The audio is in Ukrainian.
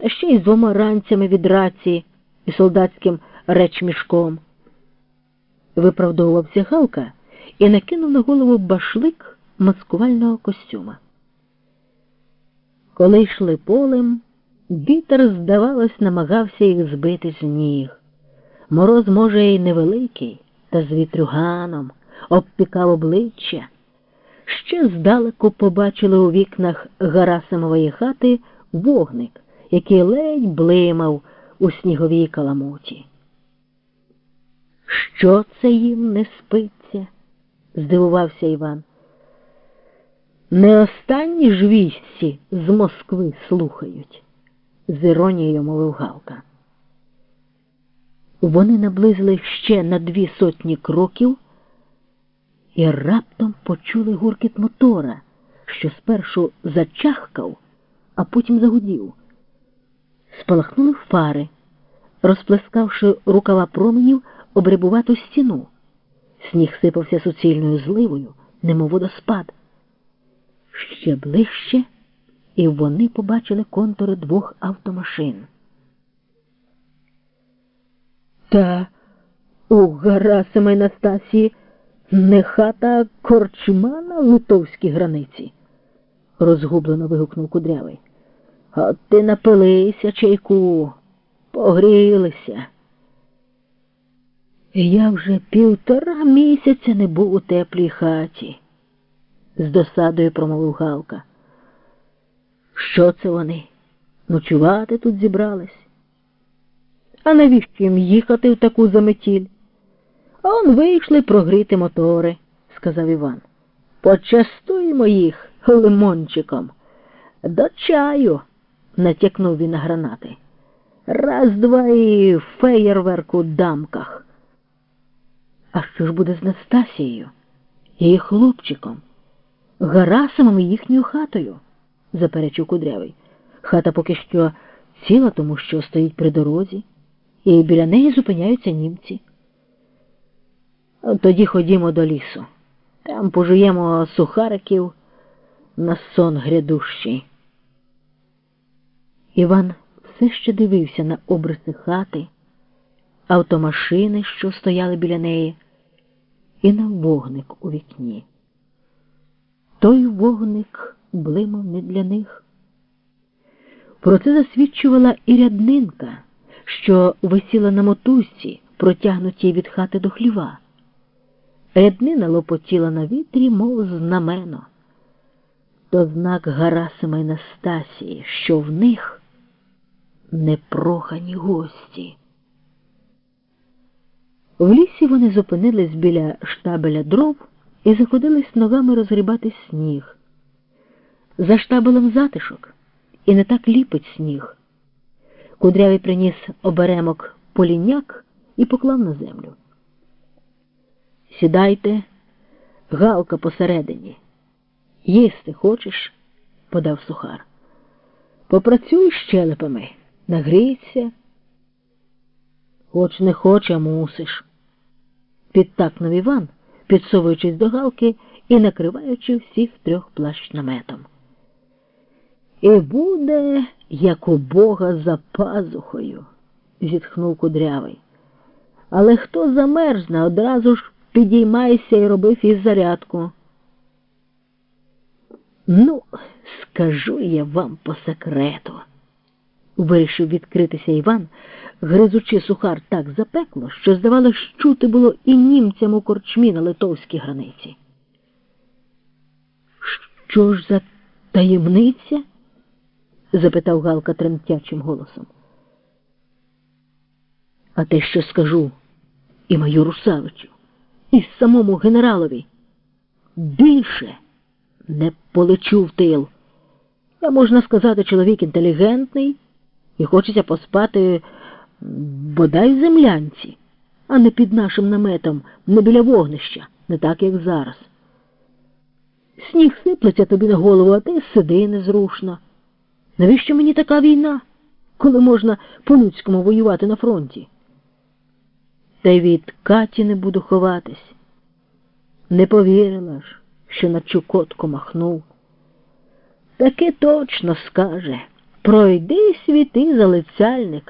та ще й з двома ранцями від рації і солдатським речмішком. Виправдовувався Галка і накинув на голову башлик маскувального костюма. Коли йшли полем, вітер, здавалось, намагався їх збити з ніг. Мороз, може, й невеликий, та з вітрюганом обпікав обличчя. Ще здалеку побачили у вікнах Гарасимової хати вогник, який ледь блимав у сніговій каламуті. Що це їм не спиться? здивувався Іван. Не останні ж вісці з Москви слухають, з іронією мовив Галка. Вони наблизили ще на дві сотні кроків і раптом почули гуркіт мотора, що спершу зачахкав, а потім загудів. Спалахнули фари, розплескавши рукава променів обрибувату стіну. Сніг сипався суцільною зливою, немов водоспад. Ще ближче, і вони побачили контури двох автомашин. Та у Гарасима й Настасії не хата корчма на литовській границі, розгублено вигукнув кудрявий. От ти напилися, чайку, погрілися. Я вже півтора місяця не був у теплій хаті, з досадою промовив Галка. Що це вони? Ночувати тут зібрались? А навіщо їм їхати в таку заметіль? А он вийшли прогріти мотори, сказав Іван. Почастуємо їх лимончиком. До чаю, натякнув він на гранати. Раз, два і феєрверк у дамках. А що ж буде з Настасією, її хлопчиком, Гарасимом і їхньою хатою? заперечив кудрявий. Хата поки що ціла, тому що стоїть при дорозі, і біля неї зупиняються німці. Тоді ходімо до лісу. Там пожуємо сухариків на сон грядущий. Іван все ще дивився на обриси хати, автомашини, що стояли біля неї, і на вогник у вікні. Той вогник блимав не для них. Про це засвідчувала і ряднинка, що висіла на мотузці, протягнутій від хати до хліва. Ряднина лопотіла на вітрі, мов знамено. То знак Гарасима й Настасії, що в них непрохані гості. В лісі вони зупинились біля штабеля дров і заходились ногами розгрібати сніг. За штабелем затишок і не так ліпить сніг. Кудрявий приніс оберемок поліняк і поклав на землю. Сідайте, галка посередині. Їсти хочеш? подав сухар. Попрацюй щелепами, нагрійся. Хоч не хоч, а мусиш. Підтакнув Іван, підсовуючись до галки і накриваючи всіх трьох плащ наметом. І буде, як у Бога за пазухою, зітхнув кудрявий. Але хто замерзне, одразу ж підіймайся і роби фіззарядку. Ну, скажу я вам по секрету, вирішив відкритися Іван, гризучи сухар так запекло, що, здавалось, чути було і німцям у корчмі на литовській границі. Що ж за таємниця? запитав Галка тремтячим голосом. А те, що скажу і майору Савичу, і самому генералові, більше не полечу в тил. Я, можна сказати, чоловік інтелігентний і хочеться поспати бодай землянці, а не під нашим наметом, не біля вогнища, не так, як зараз. Сніг сиплеться тобі на голову, а ти сиди незрушно. Навіщо мені така війна, коли можна по-людському воювати на фронті? Та й від Каті не буду ховатись. Не повірила ж, що на Чукотку махнув. Таки точно скаже. Пройди світи залицяльник.